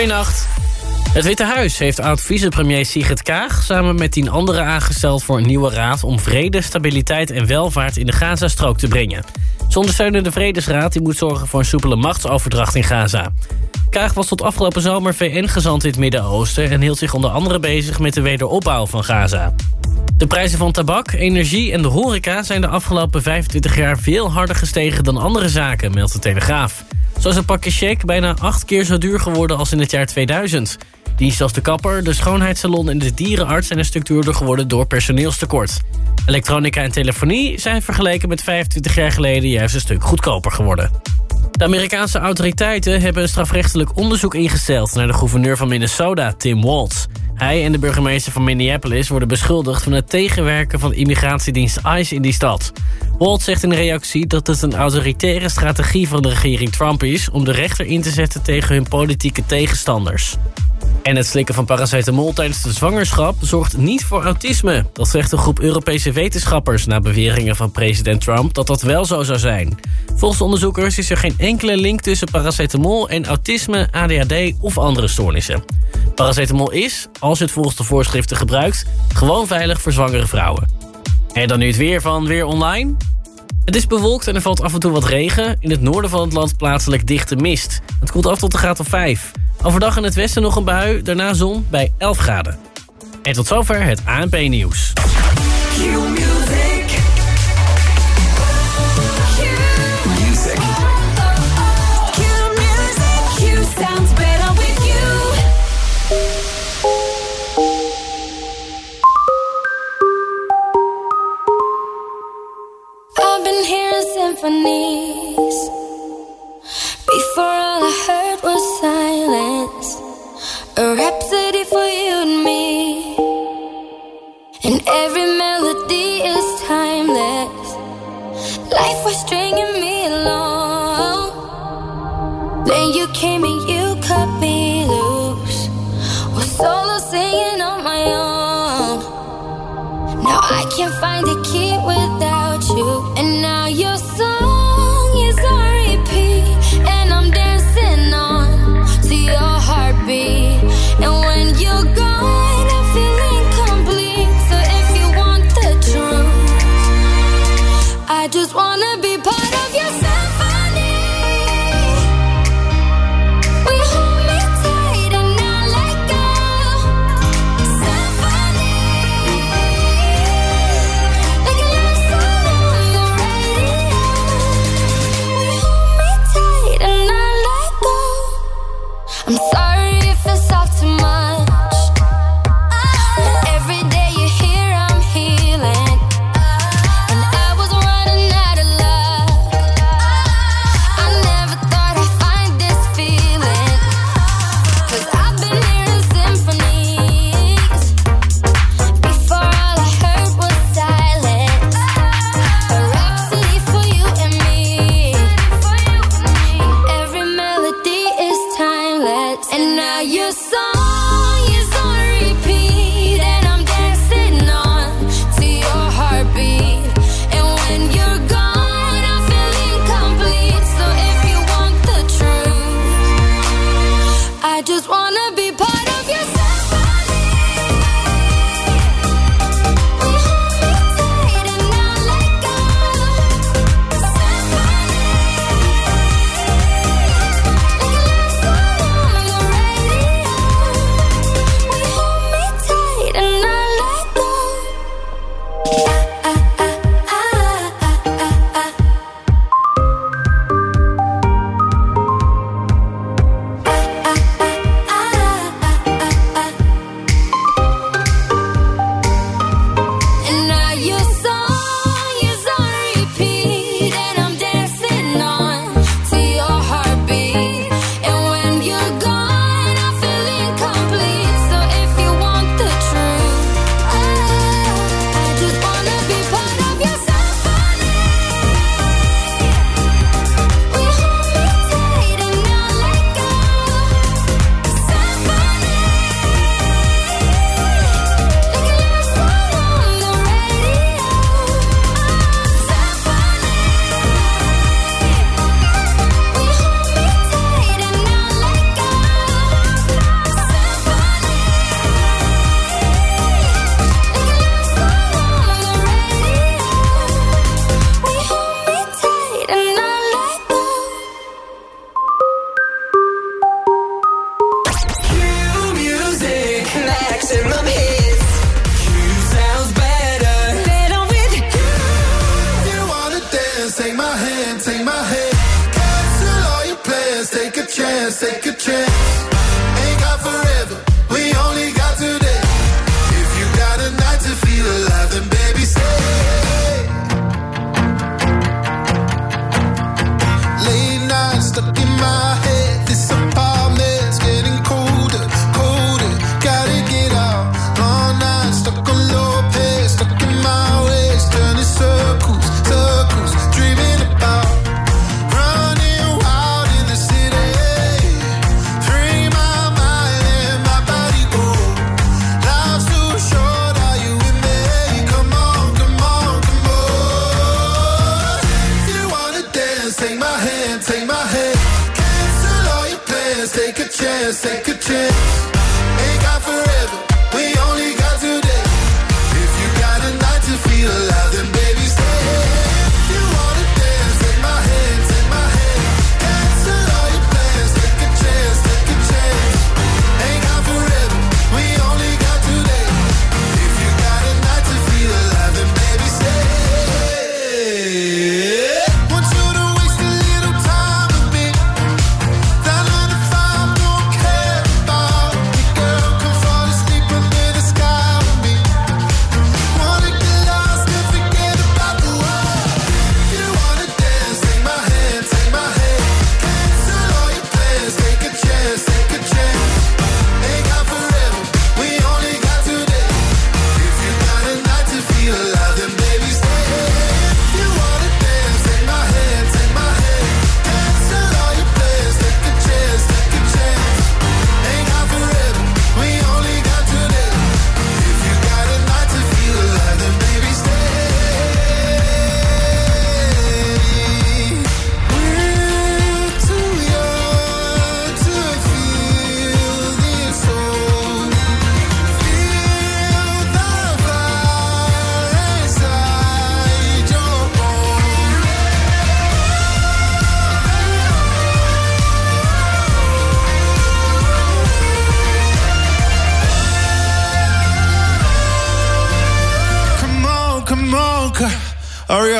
Goedenacht. Het Witte Huis heeft oud-vicepremier Sigrid Kaag... samen met tien anderen aangesteld voor een nieuwe raad... om vrede, stabiliteit en welvaart in de Gazastrook te brengen. Ze ondersteunen de Vredesraad die moet zorgen voor een soepele machtsoverdracht in Gaza. Kaag was tot afgelopen zomer VN-gezant in het Midden-Oosten... en hield zich onder andere bezig met de wederopbouw van Gaza. De prijzen van tabak, energie en de horeca zijn de afgelopen 25 jaar veel harder gestegen dan andere zaken, meldt de Telegraaf. Zo is een pakje shake bijna acht keer zo duur geworden als in het jaar 2000. Diensten als de kapper, de schoonheidssalon en de dierenarts zijn een stuk duurder geworden door personeelstekort. Elektronica en telefonie zijn vergeleken met 25 jaar geleden juist een stuk goedkoper geworden. De Amerikaanse autoriteiten hebben een strafrechtelijk onderzoek ingesteld... naar de gouverneur van Minnesota, Tim Walz. Hij en de burgemeester van Minneapolis worden beschuldigd... van het tegenwerken van immigratiedienst ICE in die stad. Walz zegt in reactie dat het een autoritaire strategie van de regering Trump is... om de rechter in te zetten tegen hun politieke tegenstanders. En het slikken van paracetamol tijdens de zwangerschap zorgt niet voor autisme. Dat zegt een groep Europese wetenschappers na beweringen van president Trump dat dat wel zo zou zijn. Volgens onderzoekers is er geen enkele link tussen paracetamol en autisme, ADHD of andere stoornissen. Paracetamol is, als het volgens de voorschriften gebruikt, gewoon veilig voor zwangere vrouwen. En dan nu het weer van Weer Online. Het is bewolkt en er valt af en toe wat regen. In het noorden van het land plaatselijk dichte mist. Het koelt af tot de graad of 5. Overdag in het westen nog een bui, daarna zon bij 11 graden. En tot zover het ANP-nieuws.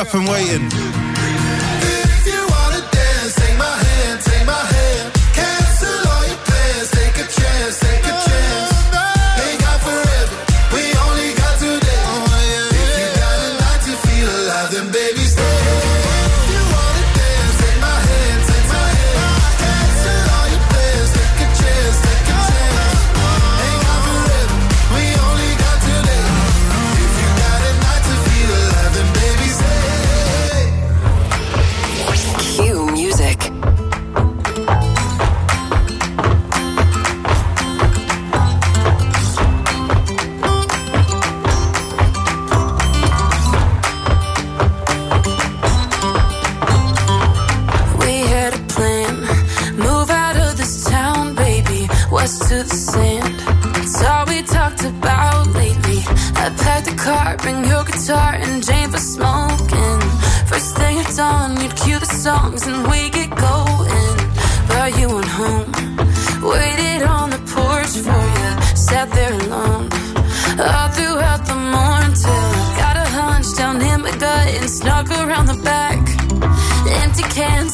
up and waiting.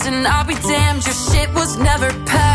and I'll be damned, your shit was never passed.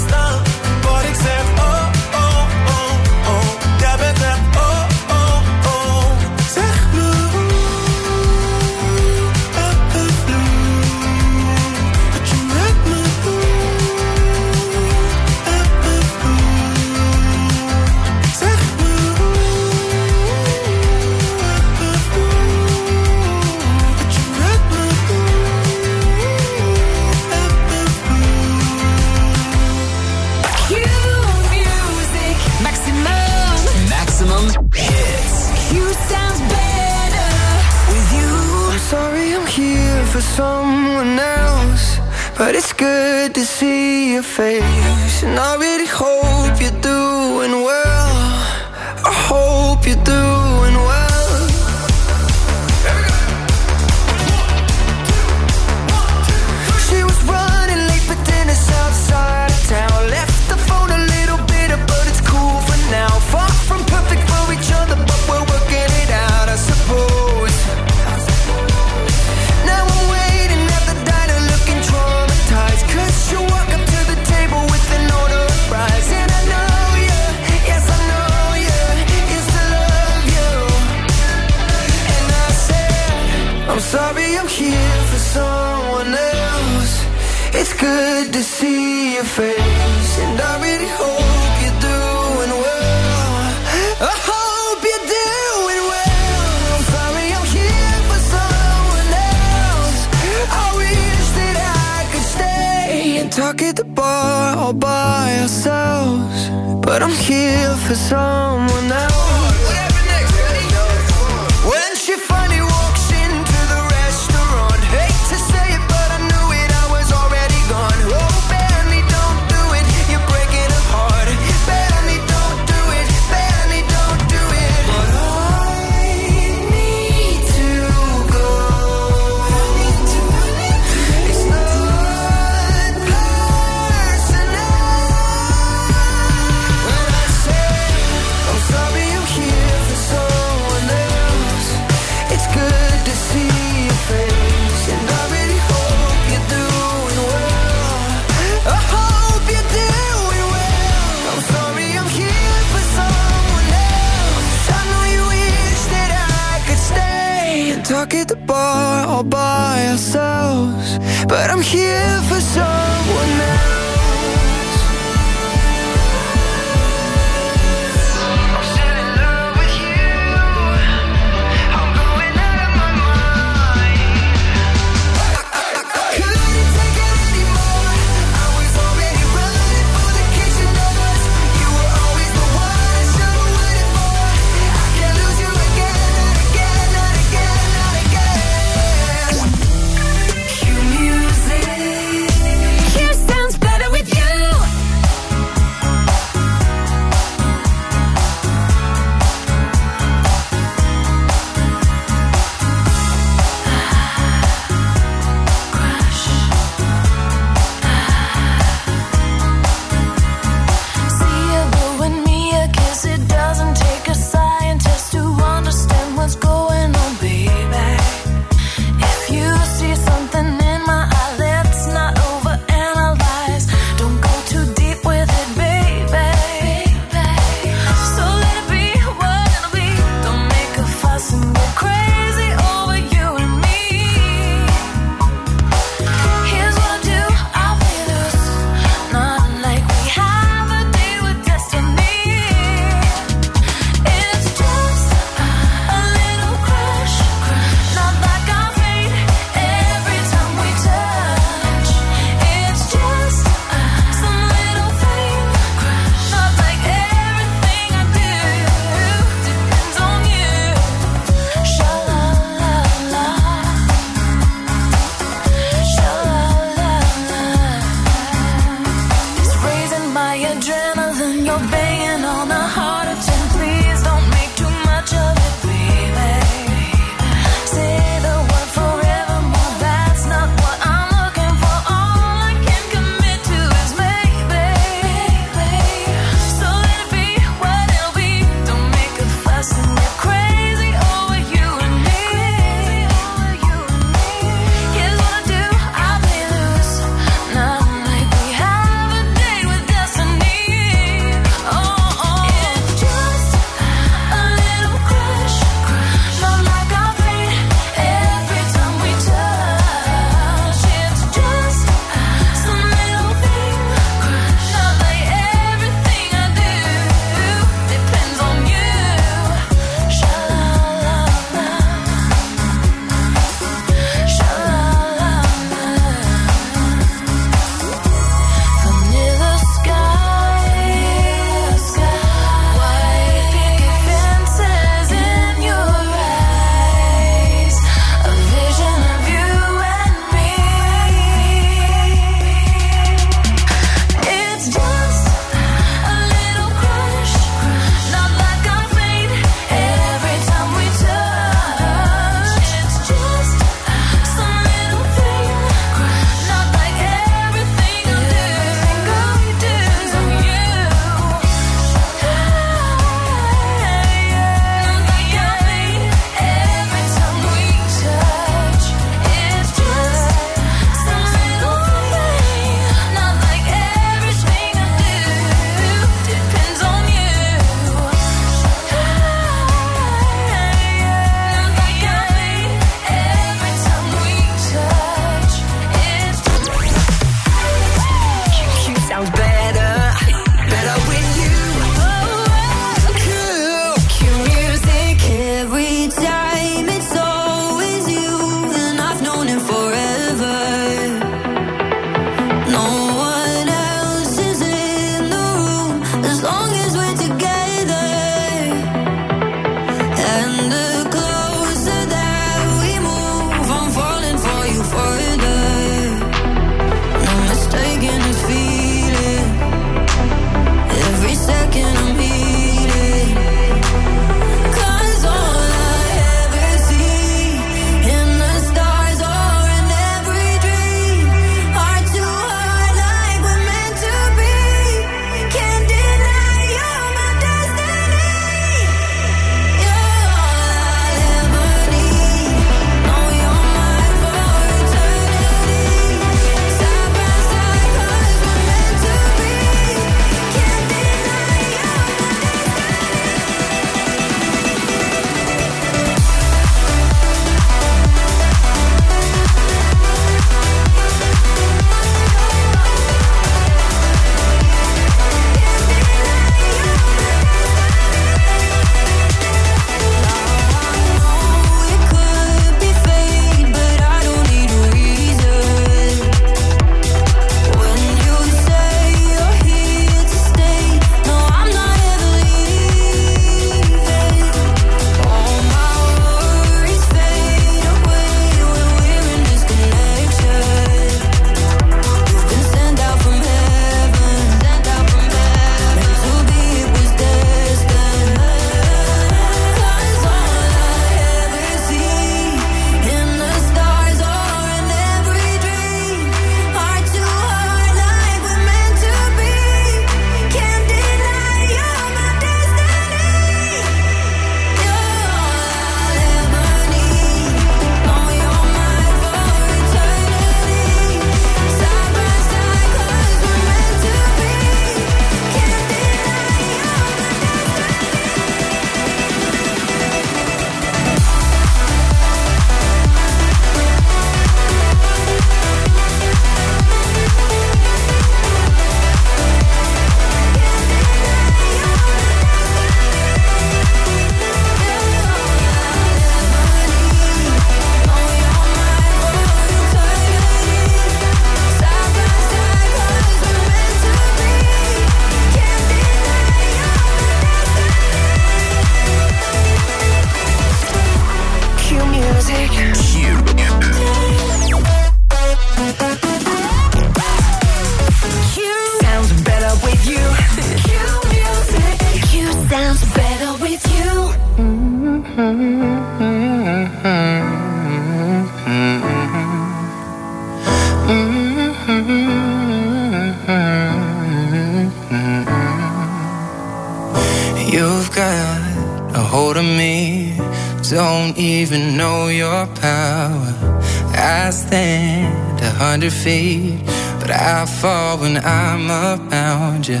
under feet. But I fall when I'm around you.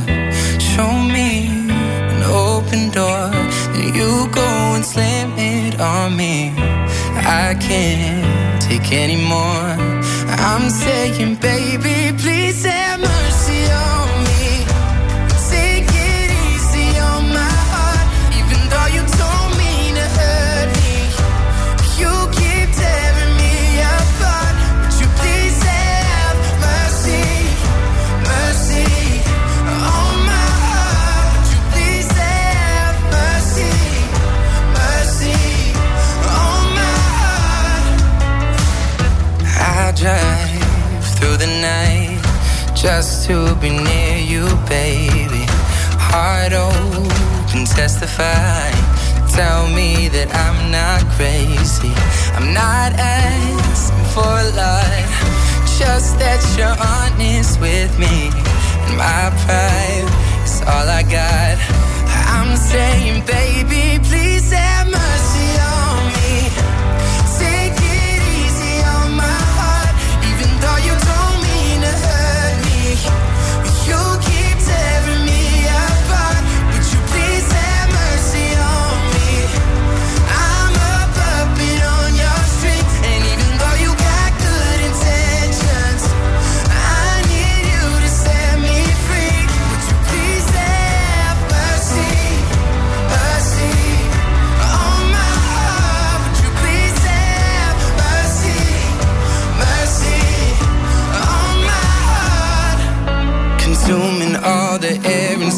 Show me an open door, and you go and slam it on me. I can't take anymore. I'm saying, baby, please. happy. I'm not asking for a lot, just that you're honest with me. And my pride is all I got. I'm saying, baby, please.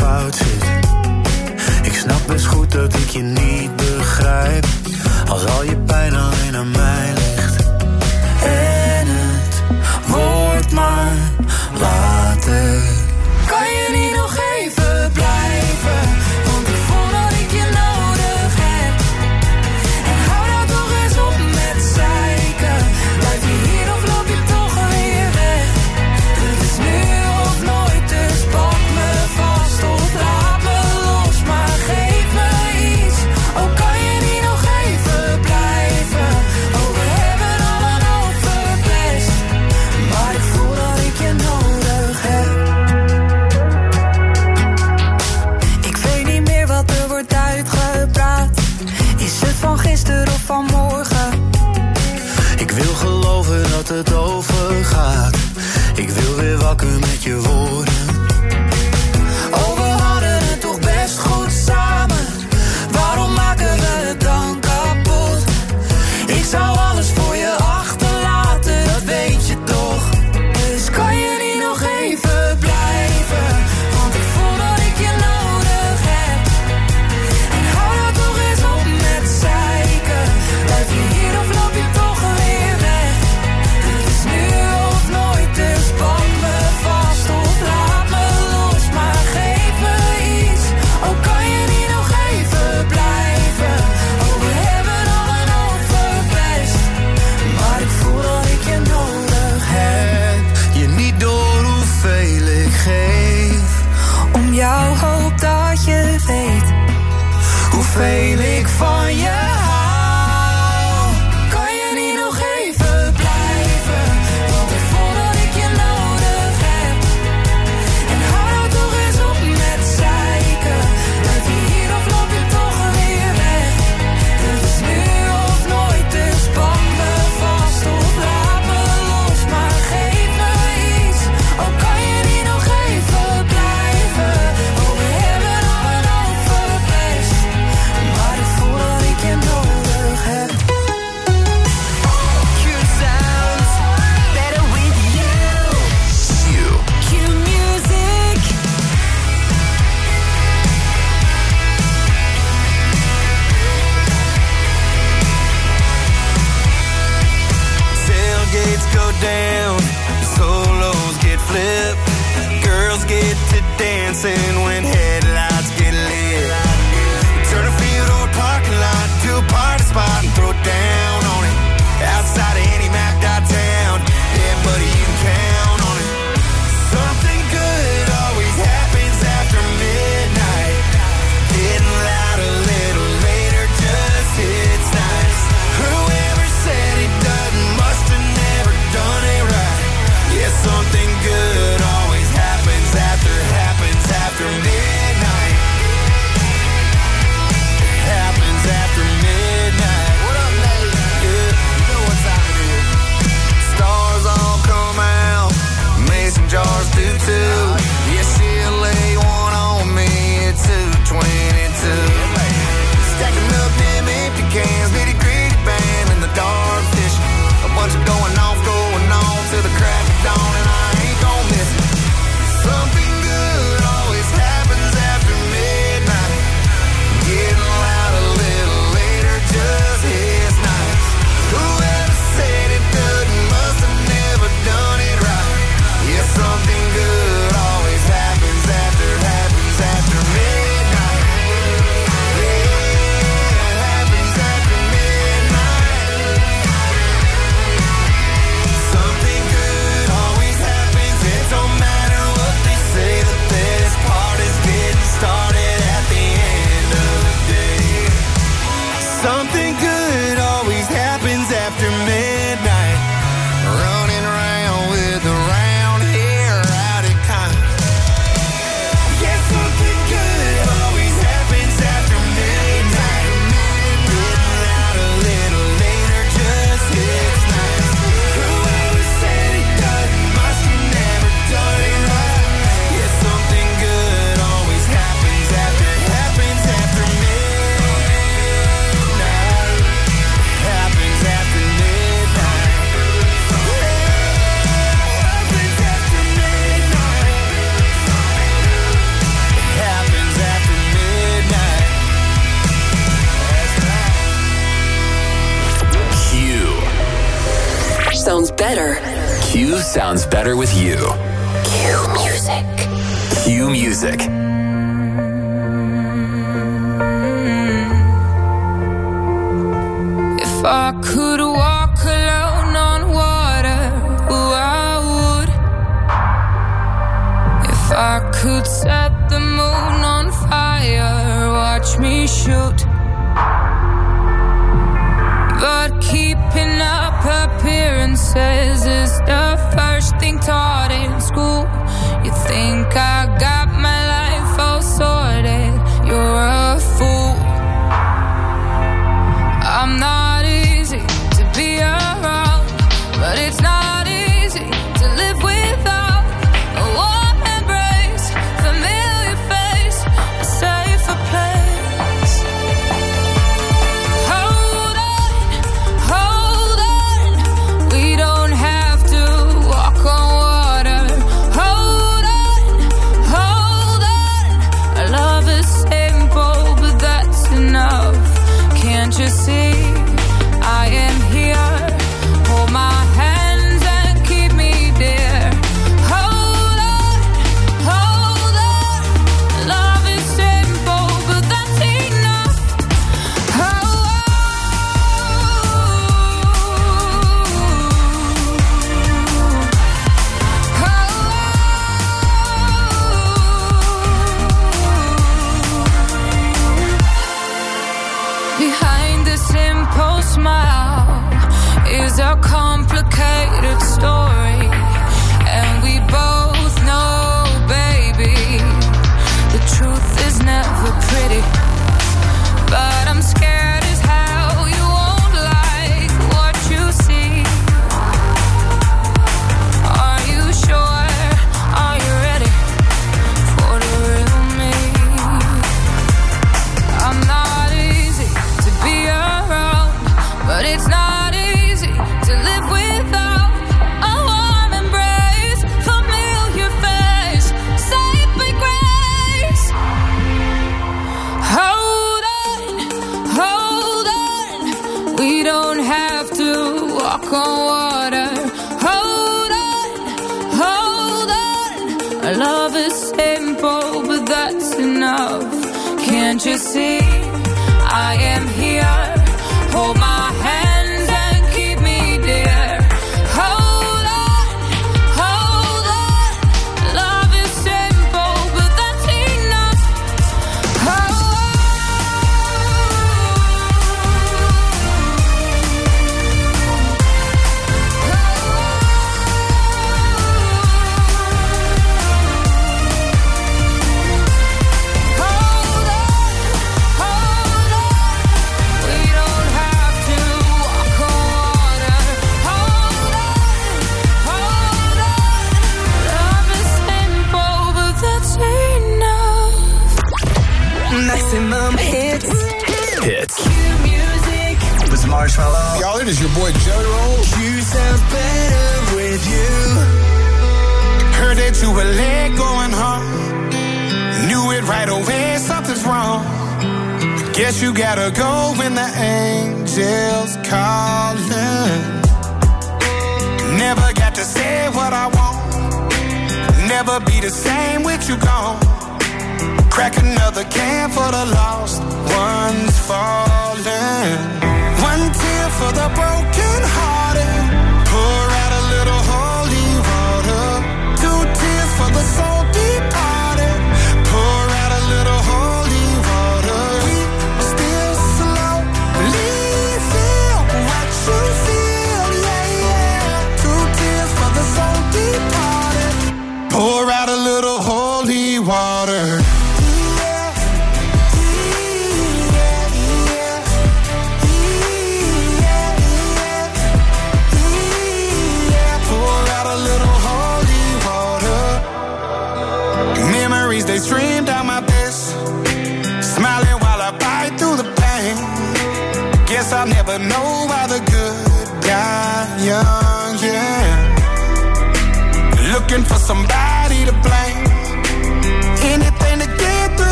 clouds Can't you see? I am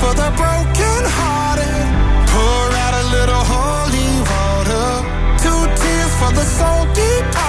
for the broken hearted. Pour out a little holy water. Two tears for the soul deep.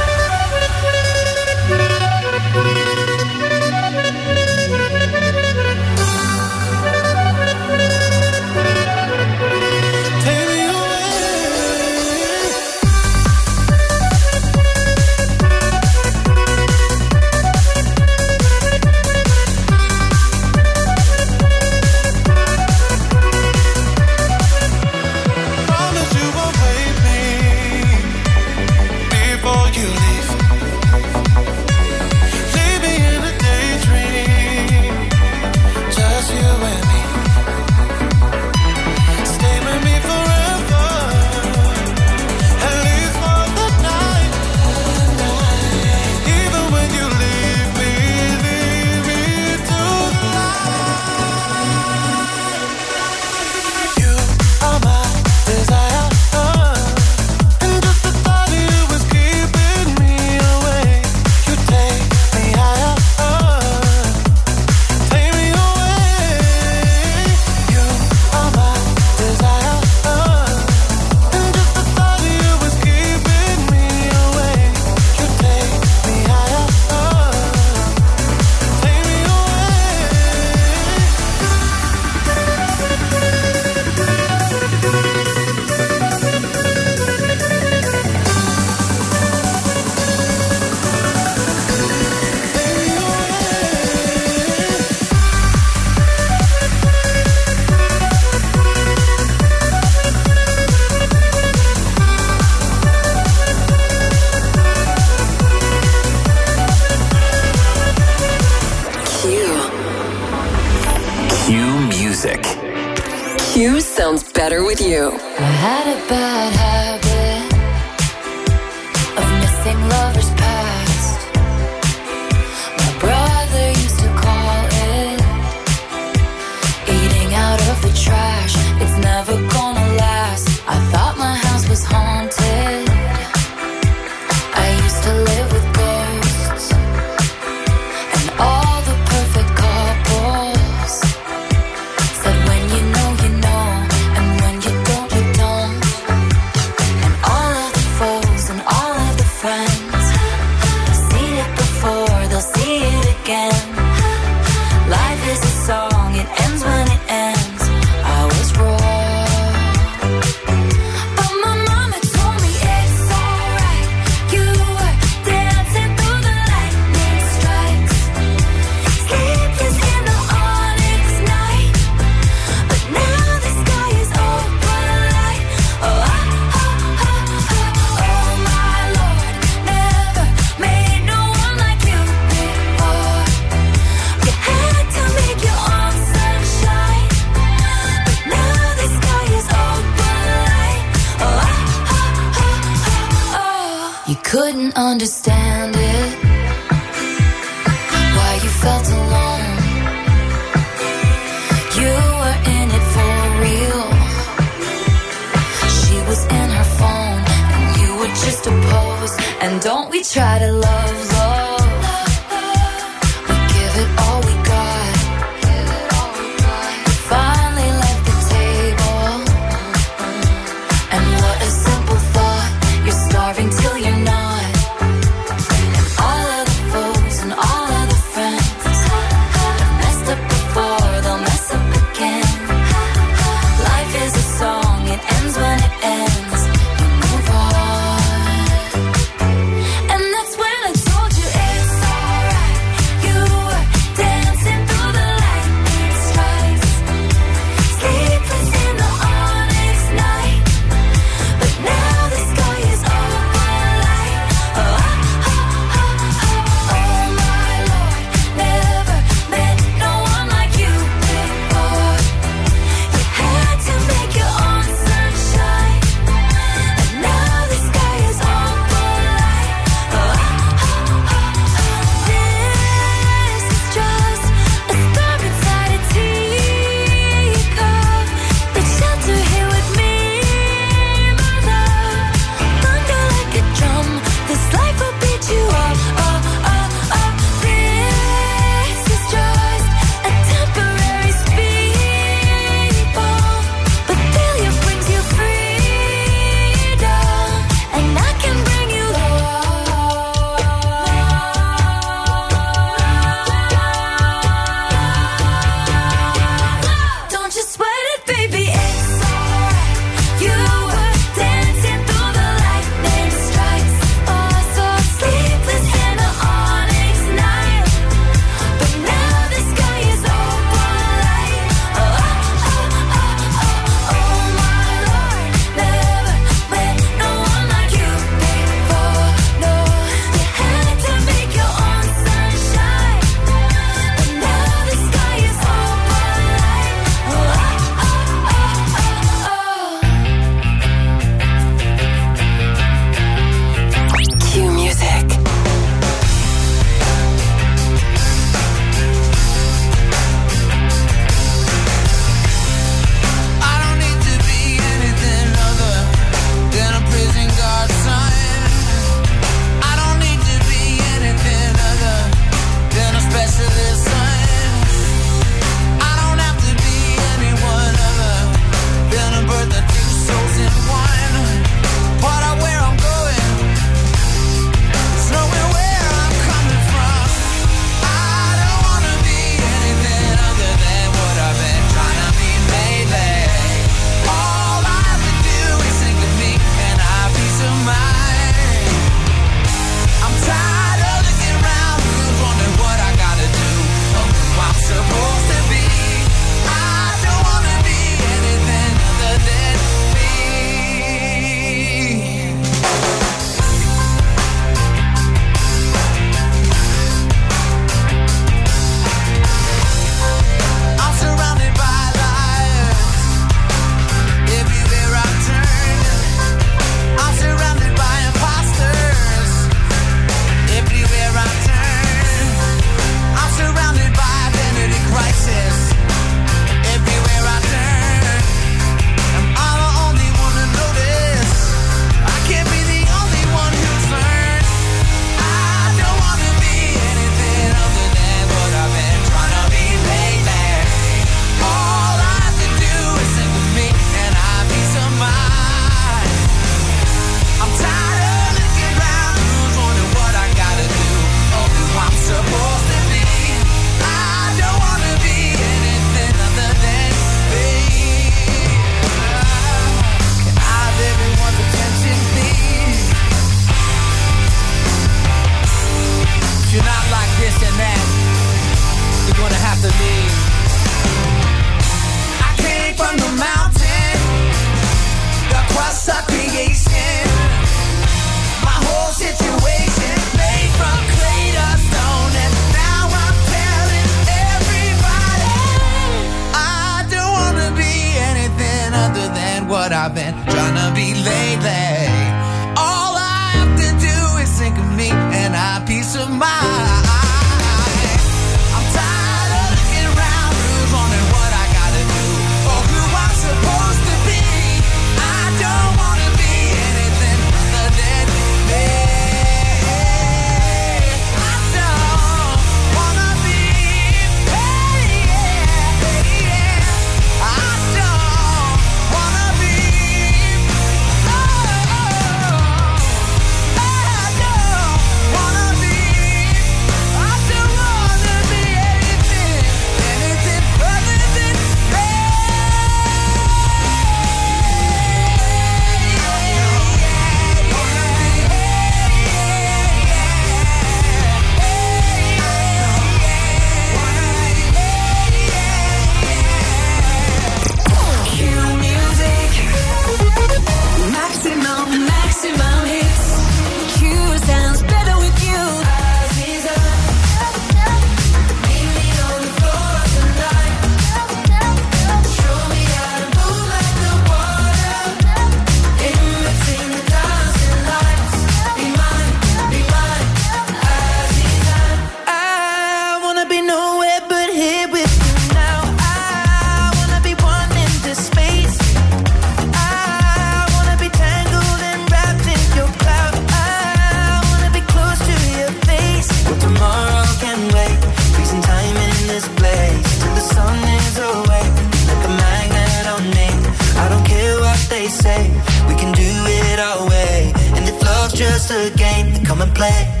Play.